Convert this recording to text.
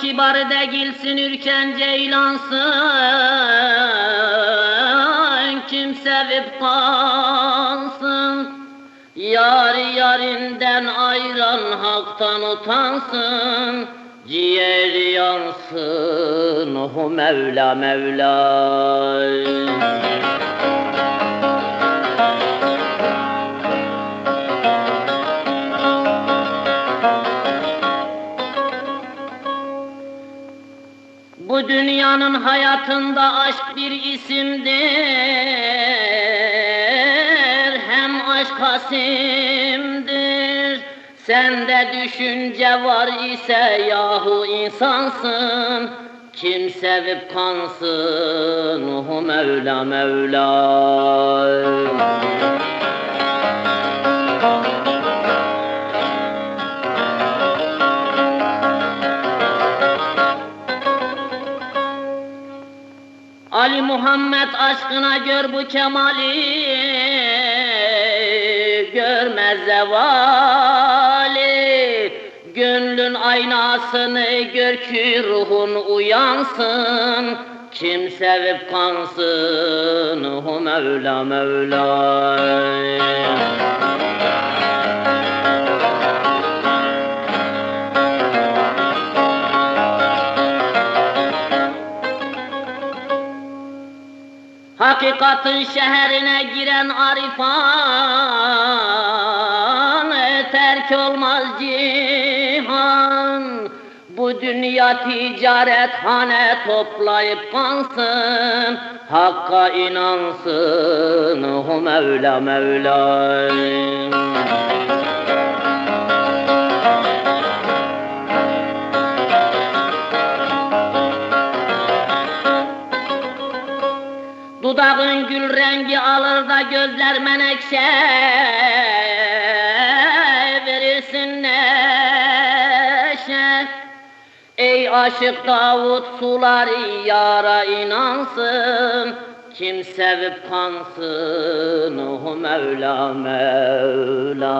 kibarı değilsin ürken ceylansın Kim sevip kalsın Yar yarinden ayran haktan utansın. Ciğer yansın oh Mevla Mevla Bu dünyanın hayatında aşk bir isimdir. Hem aşk hasimdir. Sende düşünce var ise yahu insansın. Kim sevip kansın? Oh Mevla Mevla Muhammed aşkına gör bu kemali Görmez zevali. Gönlün aynasını gör ki ruhun uyansın Kim sevip kansın? O Mevla Mevla Hakikatın şehrine giren arifan terk olmaz cihan. Bu dünya ticarethane toplayıp kansın Hakka inansın o Mevla Mevla Dudağın gül rengi alır da gözler menekşe verirsin neşe. Ey aşık Davut suları yara inansın Kim sevip kansın o Mevla Mevla